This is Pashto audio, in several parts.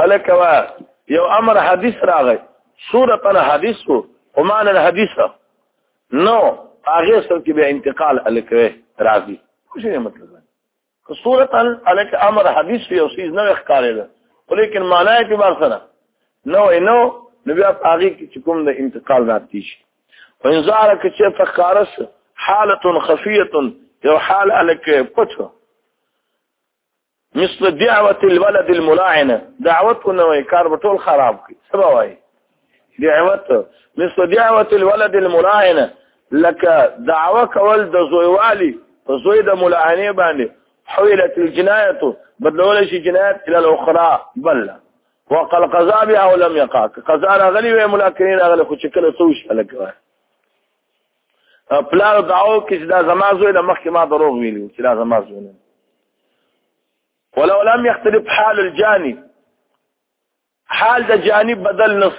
الکوا یو امر حدیث راغی سوره تن حدیث وو ومان الحدیث نو هغه سره کې به انتقال الکوي راځي څه یې مطلب که سوره تن الک امر حدیث یو سیز نه ښکارې ده ولیکن معنی اعتبار سره نو نو نو بیا هغه کې کوم د انتقال راتلی شي وان ظهر که چې تخارس حالت خفيه یو حال الک پټ مثل دعوه الولد الملاعنه دعوت کو نوې کار به ټول خراب کی سبا وای دعوت مثل دعوه الولد الملاعنه لك دعوه کول د زویوالي زوی د ملاعنه باندې حولت الجنايه بدلول شي جنايت الى الاخرى بل وقل قضا بها ولم يقع قضا راغلی وي ملاکنین راغلی خو چې کله څوش الګوه پلار دعو کې چې دا زما زوی د مخکې ما دروغ ویلي چې دا زما زوی نه ولو لم يختلف حال الجاني حال د جانب بدل نص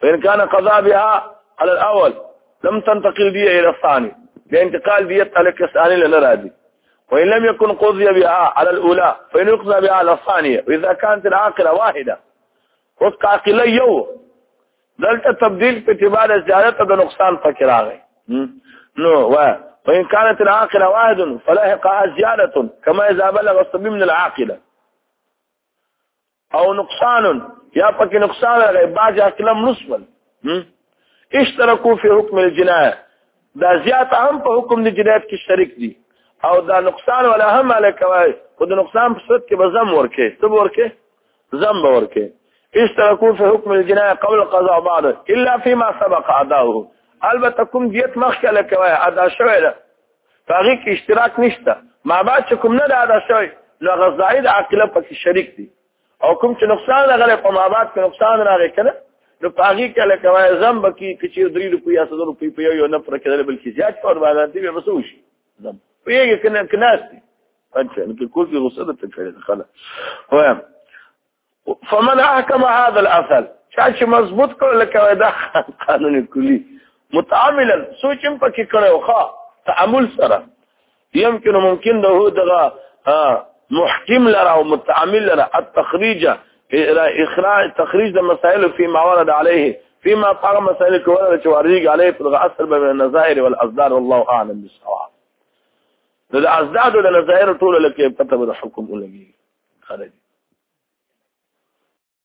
فإن كان قضاء بها على الأول لم تنتقل دي الى الثاني بانتقال دية لك الثاني لنرادي وإن لم يكن قضي بها على الأولى فإن يقضى بها على الثانية وإذا كانت العاقلة واحدة وفق عاقلة يو دلت التبديل في اعتبار الزيادة ده نقصان فكر آغي نو و وإن كانت العاقلة واحد فلاحقها زيادة كما إذا بلغ الصبي من العاقلة او نقصان یا پکې نقصان راغی باج اکلم نسبل اشترکو فی حکم الجنایه دا زیات هم په حکم د جنایت کې شریک دي او دا نقصان ولا هم علیکوای خو د نقصان په صورت کې به زم ورکه ته ورکه زم به ورکه اشترکو فی حکم الجنایه قبل قضاء بعد الا فيما سبق اداه البته کوم دیت مخکې لکوای ادا شوی ده هغه کې اشتراک نشته ما با چې کوم نه دا شوی نو غزاید عقل پکې شریک دي او کوم چې نقصان راغلی په ما بعد کې نقصان راغی کنه نو پاغي کله کوي زم بکی کچیر درې روپۍ یا څلور روپۍ په یو نه پر کېدل بلکې زیات پر بازار دی به وسو شي زم پیږي کنه کناستي اچھا نو کول کې غوسه ده ته کړی خلا وایم فمن احکم هذا الاصل چا چې مضبوط کړ لکه دا قانون کلی متعاملا سوچم پکې کړو ښا تعامل سره يمكن ممکن ده دغه محکم لرا او متعامل لرا التخريج اخراج تخريج د مسائل في ما ورد عليه فيما طغى مسائل كورد چې عليه في اصل بين النظائر والاصدار والله اعلم بالصواب نو د ازداد د نظائر ټول لکه پته به حکم ولګي خلک